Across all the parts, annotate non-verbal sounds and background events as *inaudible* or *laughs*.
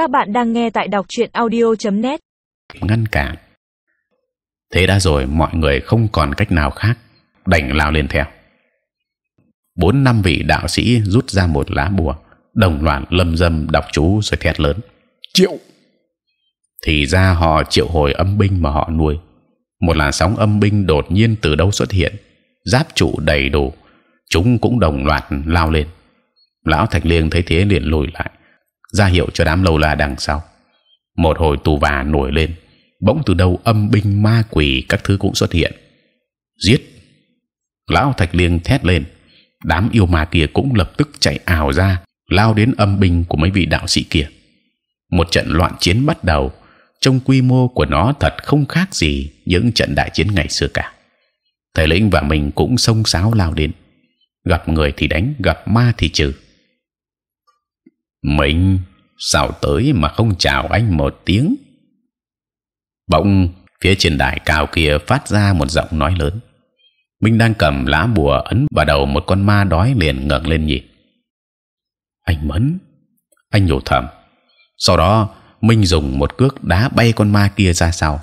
Các bạn đang nghe tại đọc truyện audio.net. ngăn cản. Thế đã rồi mọi người không còn cách nào khác. Đành lao lên theo. Bốn năm vị đạo sĩ rút ra một lá bùa đồng loạt lâm dâm đọc chú rồi thét lớn. Triệu! Thì ra họ triệu hồi âm binh mà họ nuôi. Một làn sóng âm binh đột nhiên từ đâu xuất hiện? Giáp trụ đầy đủ. Chúng cũng đồng loạt lao lên. Lão thạch liêng thấy thế liền lùi lại ra hiệu cho đám lâu la đằng sau. Một hồi tù và nổi lên, bỗng từ đâu âm binh ma quỷ các thứ cũng xuất hiện. Giết! Lão thạch liêng thét lên. Đám yêu ma kia cũng lập tức chạy ảo ra, lao đến âm binh của mấy vị đạo sĩ kia. Một trận loạn chiến bắt đầu trong quy mô của nó thật không khác gì những trận đại chiến ngày xưa cả. Thầy lĩnh và mình cũng xông xáo lao đến. Gặp người thì đánh, gặp ma thì trừ mình sao tới mà không chào anh một tiếng. Bỗng, phía trên đài cao kia phát ra một giọng nói lớn. Minh đang cầm lá bùa ấn vào đầu một con ma đói liền ngẩng lên nhìn. Anh mẫn, anh nhủ thầm. Sau đó, minh dùng một cước đá bay con ma kia ra sau.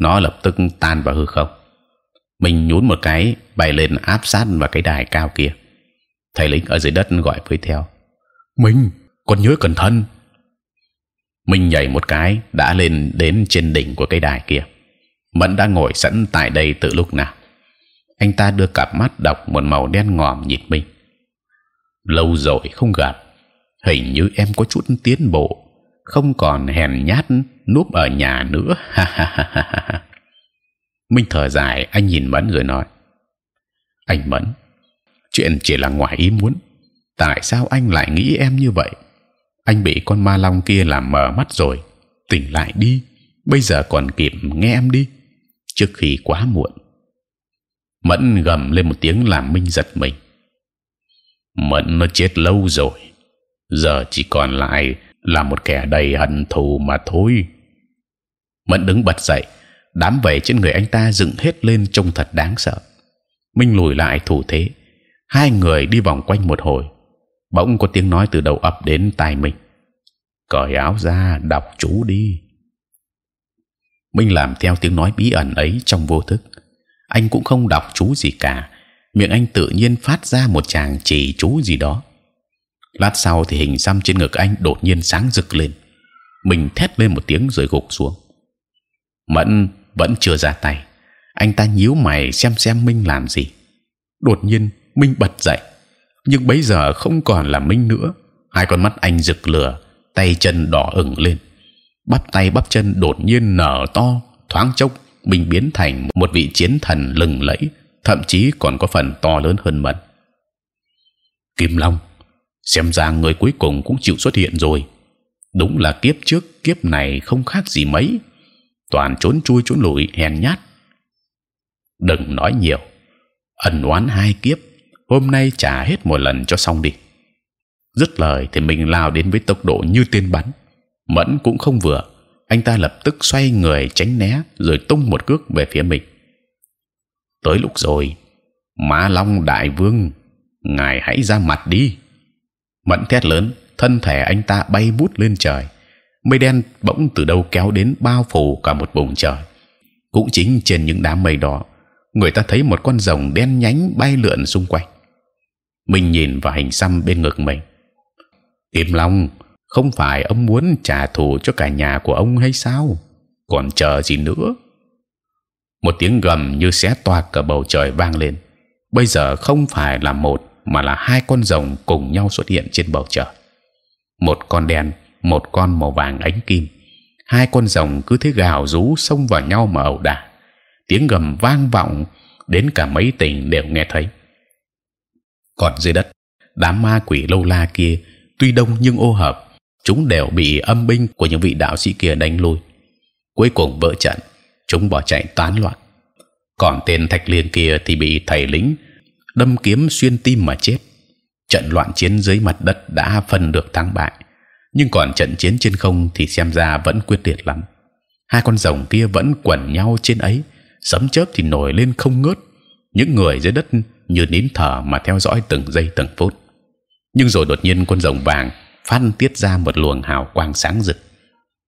Nó lập tức tan vào hư không. Mình nhún một cái, bay lên áp sát vào cái đài cao kia. Thầy lính ở dưới đất gọi với theo. Minh con nhớ cẩn thận. Minh nhảy một cái, đã lên đến trên đỉnh của cây đài kia. Mẫn đã ngồi sẵn tại đây từ lúc nào. Anh ta đưa cặp mắt đọc một màu đen ngòm nhìn minh lâu rồi không gặp. Hình như em có chút tiến bộ, không còn hèn nhát núp ở nhà nữa. *laughs* Ha ha ha ha ha. Minh thở dài, anh nhìn mẫn rồi nói. Anh mẫn, chuyện chỉ là ngoài ý muốn. Tại sao anh lại nghĩ em như vậy? Anh bị con ma long kia làm mờ mắt rồi. Tỉnh lại đi. Bây giờ còn kịp nghe em đi. Trước khi quá muộn. Mẫn gầm lên một tiếng làm minh giật mình. Mẫn nó chết lâu rồi. Giờ chỉ còn lại là một kẻ đầy hận thù mà thôi. Mẫn đứng bật dậy. Đám vảy trên người anh ta dựng hết lên trông thật đáng sợ. Minh lùi lại thủ thế. Hai người đi vòng quanh một hồi bỗng có tiếng nói từ đầu ập đến tai mình. Cởi áo ra, đọc chú đi. Minh làm theo tiếng nói bí ẩn ấy trong vô thức. Anh cũng không đọc chú gì cả. Miệng anh tự nhiên phát ra một chàng chỉ chú gì đó. Lát sau thì hình xăm trên ngực anh đột nhiên sáng rực lên. Mình thét lên một tiếng rồi gục xuống. Mẫn vẫn chưa ra tay. Anh ta nhíu mày xem xem minh làm gì. Đột nhiên minh bật dậy nhưng bây giờ không còn là minh nữa. Hai con mắt anh rực lửa, tay chân đỏ ửng lên. Bắp tay bắp chân đột nhiên nở to, thoáng chốc mình biến thành một vị chiến thần lừng lẫy, thậm chí còn có phần to lớn hơn mận kim long, xem ra người cuối cùng cũng chịu xuất hiện rồi. Đúng là kiếp trước, kiếp này không khác gì mấy. Toàn trốn chui trốn lùi hèn nhát. Đừng nói nhiều. Ẩn oán hai kiếp hôm nay trả hết một lần cho xong đi. Dứt lời thì mình lao đến với tốc độ như tên bắn. Mẫn cũng không vừa. Anh ta lập tức xoay người tránh né rồi tung một cước về phía mình. Tới lúc rồi mã long đại vương, ngài hãy ra mặt đi. Mẫn thét lớn, thân thể anh ta bay bút lên trời. Mây đen bỗng từ đâu kéo đến bao phủ cả một vùng trời. Cũng chính trên những đám mây đó, người ta thấy một con rồng đen nhánh bay lượn xung quanh mình nhìn vào hình xăm bên ngực mình Kim Long không phải ông muốn trả thù cho cả nhà của ông hay sao? Còn chờ gì nữa? Một tiếng gầm như xé toạc cả bầu trời vang lên. Bây giờ không phải là một mà là hai con rồng cùng nhau xuất hiện trên bầu trời. Một con đen, một con màu vàng ánh kim. Hai con rồng cứ thế gào rú xông vào nhau mà ẩu đả. Tiếng gầm vang vọng đến cả mấy tỉnh đều nghe thấy. Còn dưới đất, đám ma quỷ lâu la kia tuy đông nhưng ô hợp, chúng đều bị âm binh của những vị đạo sĩ kia đánh lui. Cuối cùng vỡ trận, chúng bỏ chạy tán loạn. Còn tên thạch liên kia thì bị thầy lính đâm kiếm xuyên tim mà chết. Trận loạn chiến dưới mặt đất đã phân được thắng bại, nhưng còn trận chiến trên không thì xem ra vẫn quyết liệt lắm. Hai con rồng kia vẫn quẩn nhau trên ấy, sấm chớp thì nổi lên không ngớt. Những người dưới đất như nín thở mà theo dõi từng giây từng phút. Nhưng rồi đột nhiên con rồng vàng phát tiết ra một luồng hào quang sáng rực.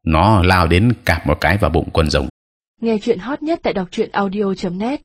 Nó lao đến cạp một cái vào bụng con rồng. Nghe chuyện hot nhất tại đọc truyện audio.net